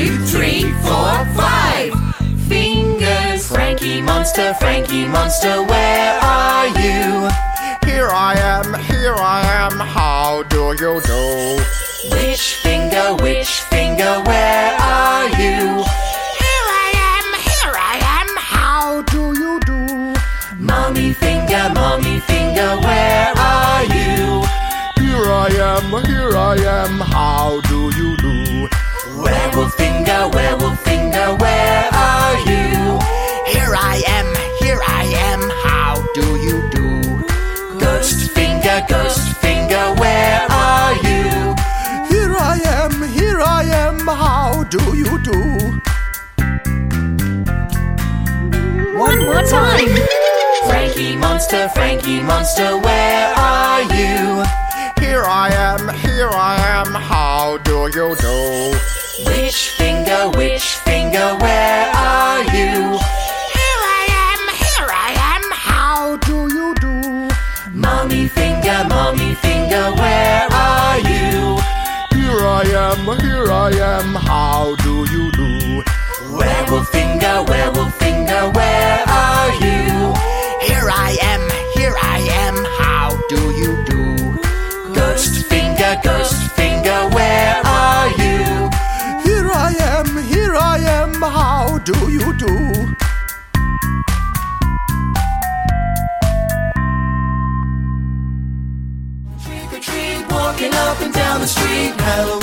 two, three, four, five. Fingers. Frankie Monster, Frankie Monster, where are you? Here I am, here I am, how do you do? Witch finger, witch finger, where are you? Here I am, here I am, how do you do? Mommy finger, mommy finger, where are you? Here I am, here I am, how do you do? Werewolf finger, werewolf finger, where are you? Here I am, here I am, how do you do? Ghost finger, ghost finger, where are you? Here I am, here I am, how do you do? One more time. Frankie Monster, Frankie Monster, where are you? Here I am, here I am, how do you do? Witch finger, witch finger, where are you? Here I am, here I am, how do you do? Mommy finger, mommy finger, where are you? Here I am, here I am, how do you do? Do you do? Trick or treat, walking up and down the street. Halloween